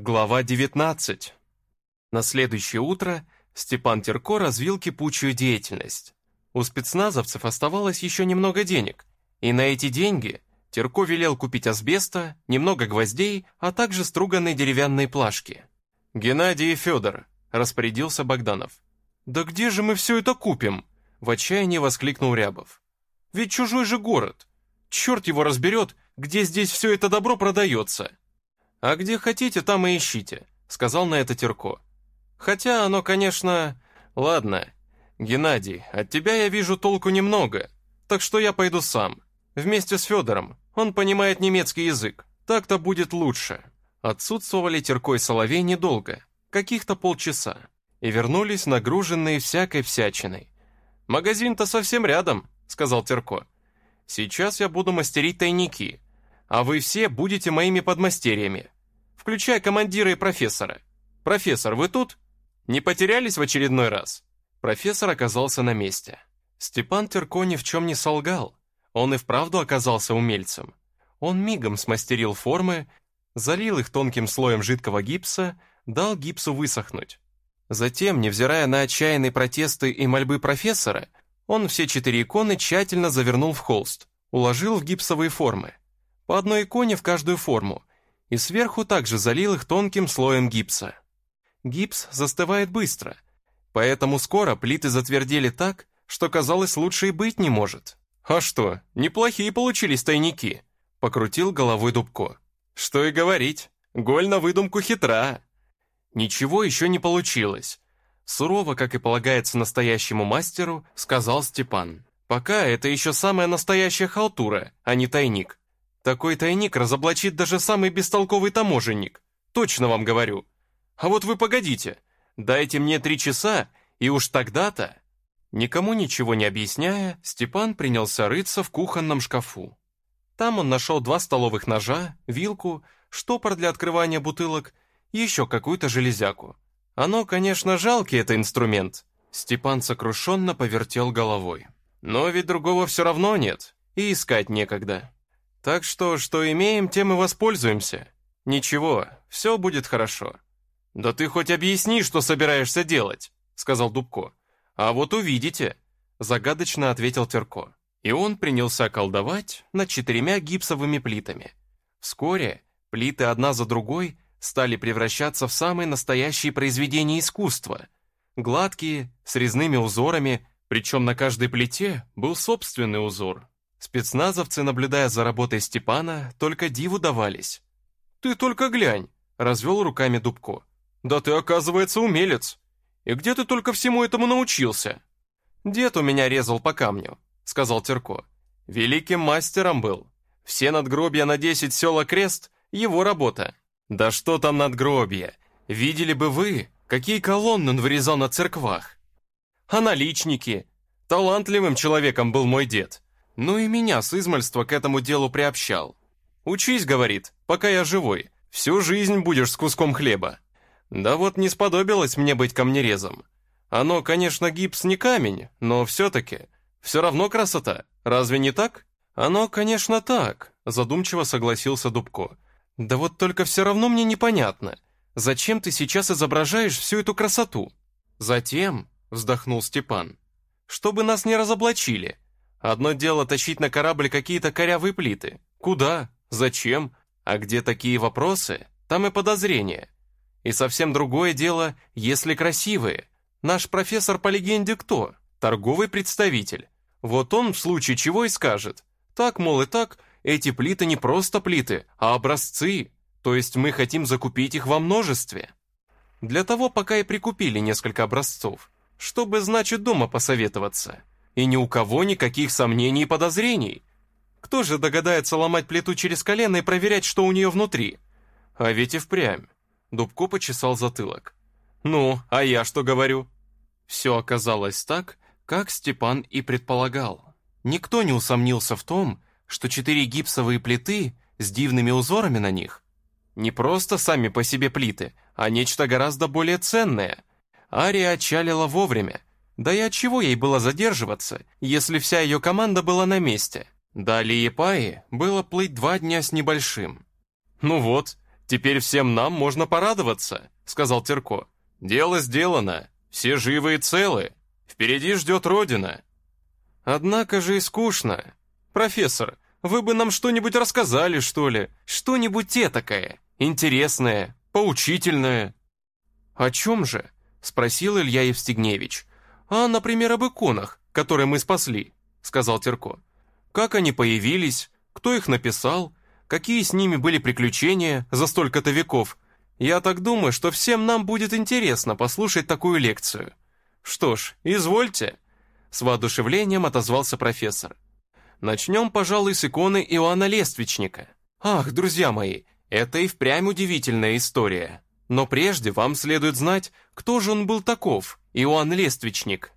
Глава 19. На следующее утро Степан Терко развил кипучую деятельность. У спецназовцев оставалось еще немного денег, и на эти деньги Терко велел купить асбеста, немного гвоздей, а также струганные деревянные плашки. «Геннадий и Федор», — распорядился Богданов. «Да где же мы все это купим?» — в отчаянии воскликнул Рябов. «Ведь чужой же город. Черт его разберет, где здесь все это добро продается». «А где хотите, там и ищите», — сказал на это Терко. «Хотя оно, конечно... Ладно. Геннадий, от тебя я вижу толку немного, так что я пойду сам. Вместе с Федором. Он понимает немецкий язык. Так-то будет лучше». Отсутствовали Терко и Соловей недолго, каких-то полчаса, и вернулись нагруженные всякой всячиной. «Магазин-то совсем рядом», — сказал Терко. «Сейчас я буду мастерить тайники, а вы все будете моими подмастерьями, включая командира и профессора. Профессор, вы тут? Не потерялись в очередной раз?» Профессор оказался на месте. Степан Терко ни в чем не солгал. Он и вправду оказался умельцем. Он мигом смастерил формы, залил их тонким слоем жидкого гипса, дал гипсу высохнуть. Затем, невзирая на отчаянные протесты и мольбы профессора, он все четыре иконы тщательно завернул в холст, уложил в гипсовые формы по одной иконе в каждую форму, и сверху также залил их тонким слоем гипса. Гипс застывает быстро, поэтому скоро плиты затвердели так, что казалось лучше и быть не может. «А что, неплохие получились тайники», — покрутил головой Дубко. «Что и говорить, голь на выдумку хитра». Ничего еще не получилось. Сурово, как и полагается настоящему мастеру, сказал Степан. «Пока это еще самая настоящая халтура, а не тайник. Такой тайник разоблачит даже самый бестолковый таможенник. Точно вам говорю. А вот вы погодите. Дайте мне три часа, и уж тогда-то... Никому ничего не объясняя, Степан принялся рыться в кухонном шкафу. Там он нашел два столовых ножа, вилку, штопор для открывания бутылок и еще какую-то железяку. Оно, конечно, жалкий это инструмент. Степан сокрушенно повертел головой. Но ведь другого все равно нет, и искать некогда. Так что, что имеем, тем и воспользуемся. Ничего, все будет хорошо. Да ты хоть объясни, что собираешься делать, сказал Дубко. А вот увидите, загадочно ответил Терко. И он принялся колдовать над четырьмя гипсовыми плитами. Вскоре плиты одна за другой стали превращаться в самые настоящие произведения искусства. Гладкие, с резными узорами, причем на каждой плите был собственный узор. Спецназовцы, наблюдая за работой Степана, только диву давались. «Ты только глянь!» — развел руками Дубко. «Да ты, оказывается, умелец! И где ты только всему этому научился?» «Дед у меня резал по камню», — сказал Терко. «Великим мастером был. Все надгробья на десять села крест — его работа. Да что там надгробья? Видели бы вы, какие колонны он вырезал на церквах. А наличники? Талантливым человеком был мой дед. Ну и меня с измальства к этому делу приобщал. «Учись», — говорит, — «пока я живой. Всю жизнь будешь с куском хлеба». Да вот не сподобилось мне быть камнерезом. Оно, конечно, гипс не камень, но все-таки. Все равно красота, разве не так? Оно, конечно, так, задумчиво согласился Дубко. Да вот только все равно мне непонятно, зачем ты сейчас изображаешь всю эту красоту? Затем, вздохнул Степан, чтобы нас не разоблачили, Одно дело тащить на корабль какие-то корявые плиты. Куда? Зачем? А где такие вопросы, там и подозрения. И совсем другое дело, если красивые. Наш профессор по легенде кто? Торговый представитель. Вот он в случае чего и скажет. Так, мол, и так, эти плиты не просто плиты, а образцы. То есть мы хотим закупить их во множестве. Для того пока и прикупили несколько образцов. Чтобы, значит, дома посоветоваться и ни у кого никаких сомнений и подозрений. Кто же догадается ломать плиту через колено и проверять, что у нее внутри? А ведь и впрямь. Дубко почесал затылок. Ну, а я что говорю? Все оказалось так, как Степан и предполагал. Никто не усомнился в том, что четыре гипсовые плиты с дивными узорами на них не просто сами по себе плиты, а нечто гораздо более ценное. Ария отчалила вовремя, да и от чего ей было задерживаться, если вся ее команда была на месте? До Алиепаи было плыть два дня с небольшим. Ну вот, теперь всем нам можно порадоваться», — сказал Терко. «Дело сделано, все живы и целы, впереди ждет Родина». «Однако же и скучно. Профессор, вы бы нам что-нибудь рассказали, что ли? Что-нибудь этакое, интересное, поучительное». «О чем же?» — спросил Илья Евстигневич. «А, например, об иконах, которые мы спасли», — сказал Терко. «Как они появились, кто их написал, какие с ними были приключения за столько-то веков. Я так думаю, что всем нам будет интересно послушать такую лекцию». «Что ж, извольте», — с воодушевлением отозвался профессор. «Начнем, пожалуй, с иконы Иоанна Лествичника. Ах, друзья мои, это и впрямь удивительная история. Но прежде вам следует знать, кто же он был таков, Иоанн Лествичник».